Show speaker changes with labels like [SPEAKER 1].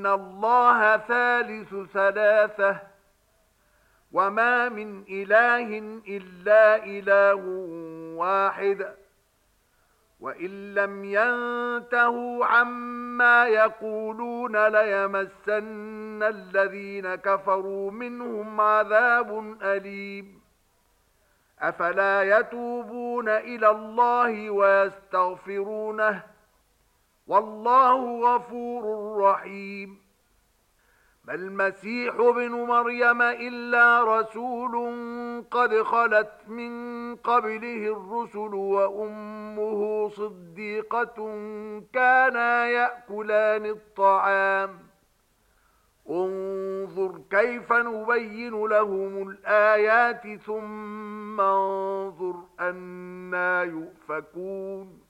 [SPEAKER 1] ان الله ثالث ثلاثة وما من اله الا اله واحد وان لم ينتهوا عما يقولون ليمسن الذين كفروا منهم عذاب اليم افلا يتوبون إلى الله ويستغفرونه والله غفور رحيم. ما المسيح بن مريم إلا رسول قد خلت من قبله الرسل وأمه صديقة كانا يأكلان الطعام. انظر كيف نبين لهم الآيات ثم انظر أنا يؤفكون.